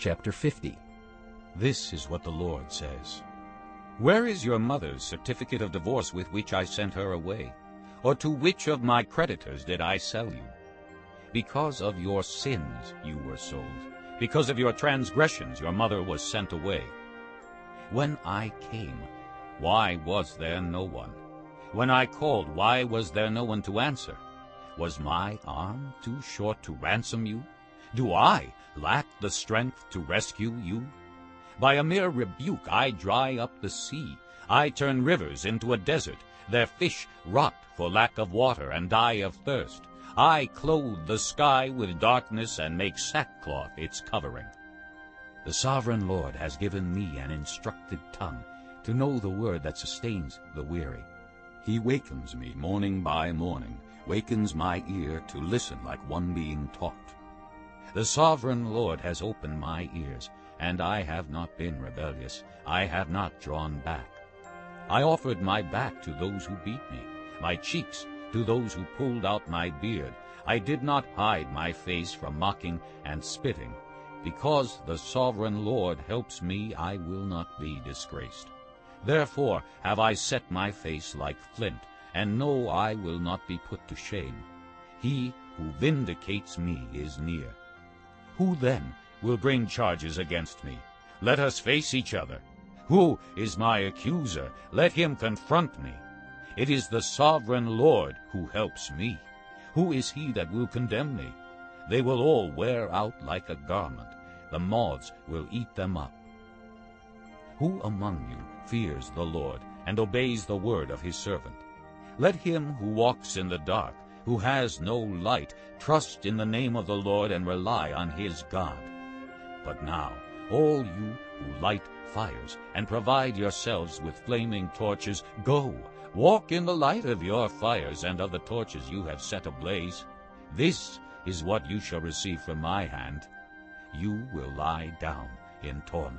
Chapter 50 This is what the Lord says. Where is your mother's certificate of divorce with which I sent her away? Or to which of my creditors did I sell you? Because of your sins you were sold. Because of your transgressions your mother was sent away. When I came, why was there no one? When I called, why was there no one to answer? Was my arm too short to ransom you? Do I lack the strength to rescue you? By a mere rebuke I dry up the sea. I turn rivers into a desert. Their fish rot for lack of water and die of thirst. I clothe the sky with darkness and make sackcloth its covering. The sovereign Lord has given me an instructed tongue to know the word that sustains the weary. He wakens me morning by morning, wakens my ear to listen like one being taught. The sovereign Lord has opened my ears, and I have not been rebellious. I have not drawn back. I offered my back to those who beat me, my cheeks to those who pulled out my beard. I did not hide my face from mocking and spitting. Because the sovereign Lord helps me, I will not be disgraced. Therefore have I set my face like flint, and know I will not be put to shame. He who vindicates me is near. Who then will bring charges against me. Let us face each other. Who is my accuser? Let him confront me. It is the sovereign Lord who helps me. Who is he that will condemn me? They will all wear out like a garment. The moths will eat them up. Who among you fears the Lord and obeys the word of his servant? Let him who walks in the dark, who has no light, trust in the name of the Lord and rely on his God. But now, all you who light fires and provide yourselves with flaming torches, go, walk in the light of your fires and of the torches you have set ablaze. This is what you shall receive from my hand. You will lie down in torment.